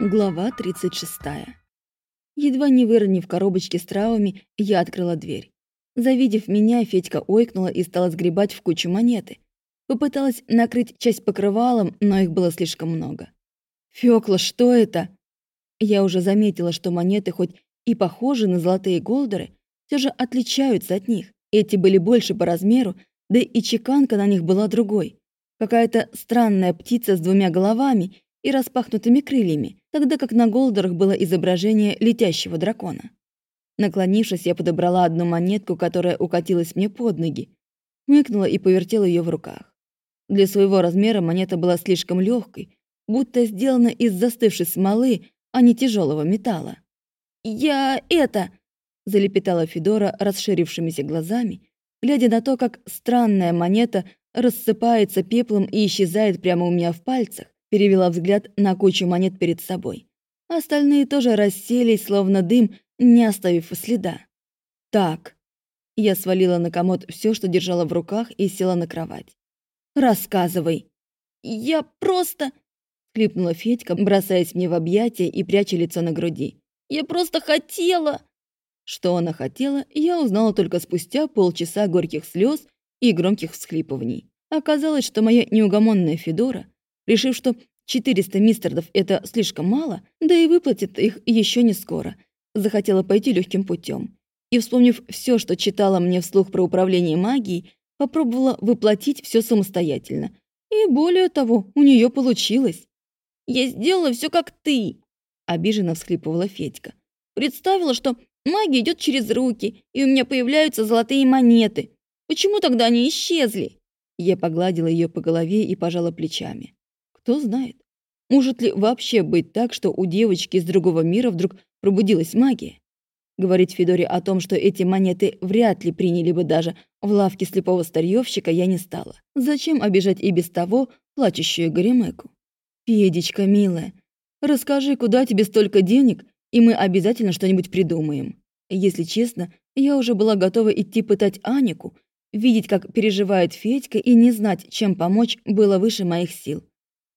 Глава 36. Едва не выронив коробочки с травами, я открыла дверь. Завидев меня, Федька ойкнула и стала сгребать в кучу монеты. Попыталась накрыть часть покрывалом, но их было слишком много. «Фёкла, что это?» Я уже заметила, что монеты хоть и похожи на золотые голдеры, все же отличаются от них. Эти были больше по размеру, да и чеканка на них была другой. Какая-то странная птица с двумя головами и распахнутыми крыльями, тогда как на голдерах было изображение летящего дракона. Наклонившись, я подобрала одну монетку, которая укатилась мне под ноги, мыкнула и повертела ее в руках. Для своего размера монета была слишком легкой, будто сделана из застывшей смолы, а не тяжелого металла. «Я это...» — залепетала Федора расширившимися глазами, глядя на то, как странная монета рассыпается пеплом и исчезает прямо у меня в пальцах, перевела взгляд на кучу монет перед собой. Остальные тоже расселись, словно дым, не оставив следа. «Так». Я свалила на комод все, что держала в руках, и села на кровать. «Рассказывай». «Я просто...» — клипнула Федька, бросаясь мне в объятия и пряча лицо на груди. «Я просто хотела...» Что она хотела, я узнала только спустя полчаса горьких слез и громких всхлипываний. Оказалось, что моя неугомонная Федора решив, что 400 мистердов — это слишком мало, да и выплатит их еще не скоро, захотела пойти легким путем. И, вспомнив все, что читала мне вслух про управление магией, попробовала воплотить все самостоятельно. И более того, у нее получилось. «Я сделала все как ты!» — обиженно всхлипывала Федька. «Представила, что магия идет через руки, и у меня появляются золотые монеты. Почему тогда они исчезли?» Я погладила ее по голове и пожала плечами. Кто знает, может ли вообще быть так, что у девочки из другого мира вдруг пробудилась магия? Говорить Федоре о том, что эти монеты вряд ли приняли бы даже в лавке слепого старьевщика, я не стала. Зачем обижать и без того плачущую Горемеку? «Федечка, милая, расскажи, куда тебе столько денег, и мы обязательно что-нибудь придумаем». Если честно, я уже была готова идти пытать Анику, видеть, как переживает Федька, и не знать, чем помочь, было выше моих сил.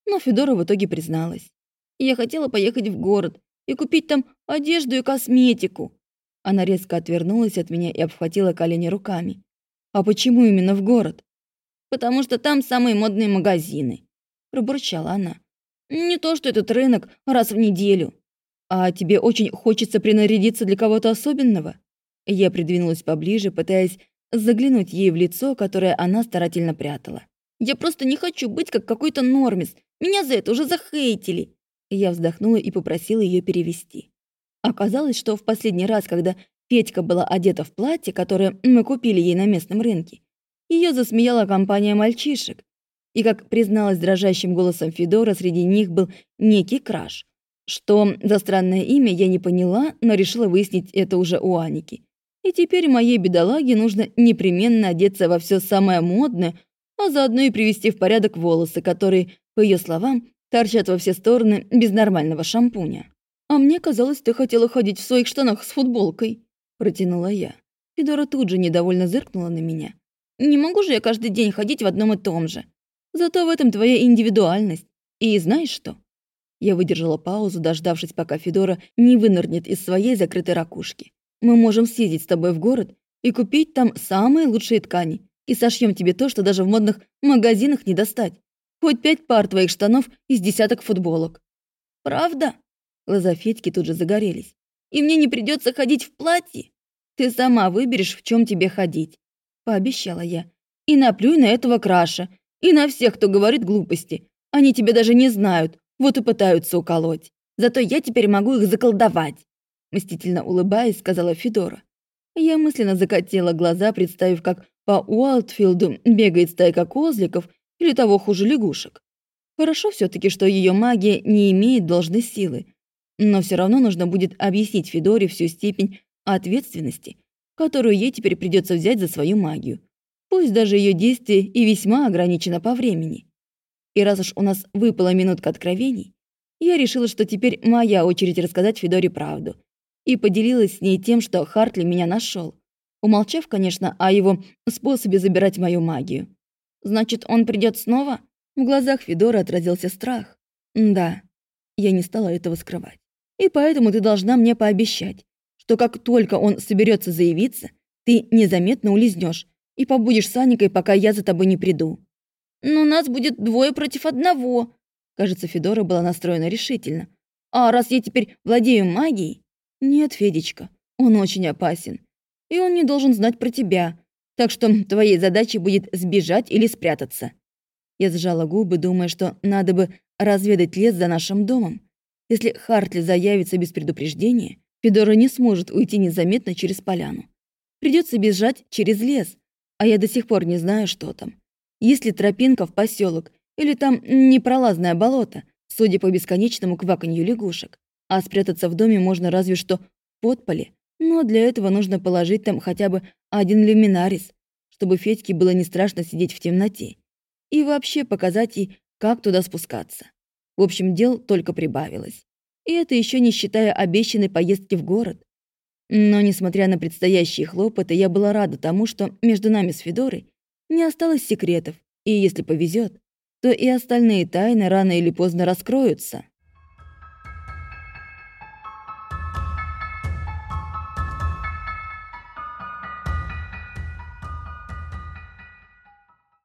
Но Федора в итоге призналась. «Я хотела поехать в город и купить там одежду и косметику». Она резко отвернулась от меня и обхватила колени руками. «А почему именно в город?» «Потому что там самые модные магазины», — пробурчала она. «Не то, что этот рынок раз в неделю. А тебе очень хочется принарядиться для кого-то особенного?» Я придвинулась поближе, пытаясь заглянуть ей в лицо, которое она старательно прятала. «Я просто не хочу быть как какой-то нормис меня за это уже захейтили!» Я вздохнула и попросила ее перевести. Оказалось, что в последний раз, когда Петька была одета в платье, которое мы купили ей на местном рынке, ее засмеяла компания мальчишек. И, как призналась дрожащим голосом Федора, среди них был некий краш. Что за странное имя, я не поняла, но решила выяснить это уже у Аники. И теперь моей бедолаге нужно непременно одеться во все самое модное, а заодно и привести в порядок волосы, которые по ее словам, торчат во все стороны без нормального шампуня. «А мне казалось, ты хотела ходить в своих штанах с футболкой», — протянула я. Федора тут же недовольно зыркнула на меня. «Не могу же я каждый день ходить в одном и том же. Зато в этом твоя индивидуальность. И знаешь что?» Я выдержала паузу, дождавшись, пока Федора не вынырнет из своей закрытой ракушки. «Мы можем съездить с тобой в город и купить там самые лучшие ткани и сошьем тебе то, что даже в модных магазинах не достать. Хоть пять пар твоих штанов из десяток футболок. Правда? Глаза Федьки тут же загорелись. И мне не придется ходить в платье? Ты сама выберешь, в чем тебе ходить. Пообещала я. И наплюй на этого краша. И на всех, кто говорит глупости. Они тебя даже не знают, вот и пытаются уколоть. Зато я теперь могу их заколдовать. Мстительно улыбаясь, сказала Федора. Я мысленно закатила глаза, представив, как по Уалтфилду бегает стайка козликов или того хуже лягушек. Хорошо все таки что ее магия не имеет должной силы, но все равно нужно будет объяснить Федоре всю степень ответственности, которую ей теперь придется взять за свою магию. Пусть даже ее действие и весьма ограничено по времени. И раз уж у нас выпала минутка откровений, я решила, что теперь моя очередь рассказать Федоре правду. И поделилась с ней тем, что Хартли меня нашел, умолчав, конечно, о его способе забирать мою магию. Значит, он придет снова? В глазах Федора отразился страх. Да. Я не стала этого скрывать. И поэтому ты должна мне пообещать, что как только он соберется заявиться, ты незаметно улизнешь и побудешь с Аникой, пока я за тобой не приду. Но нас будет двое против одного. Кажется, Федора была настроена решительно. А раз я теперь владею магией... Нет, Федечка, он очень опасен. И он не должен знать про тебя. Так что твоей задачей будет сбежать или спрятаться. Я сжала губы, думая, что надо бы разведать лес за нашим домом. Если Хартли заявится без предупреждения, Федора не сможет уйти незаметно через поляну. Придется бежать через лес, а я до сих пор не знаю, что там. Есть ли тропинка в поселок, или там непролазное болото, судя по бесконечному кваканью лягушек. А спрятаться в доме можно разве что в подполе, но для этого нужно положить там хотя бы один люминарис, чтобы Федьке было не страшно сидеть в темноте. И вообще показать ей, как туда спускаться. В общем, дел только прибавилось. И это еще не считая обещанной поездки в город. Но, несмотря на предстоящие хлопоты, я была рада тому, что между нами с Федорой не осталось секретов, и если повезет, то и остальные тайны рано или поздно раскроются.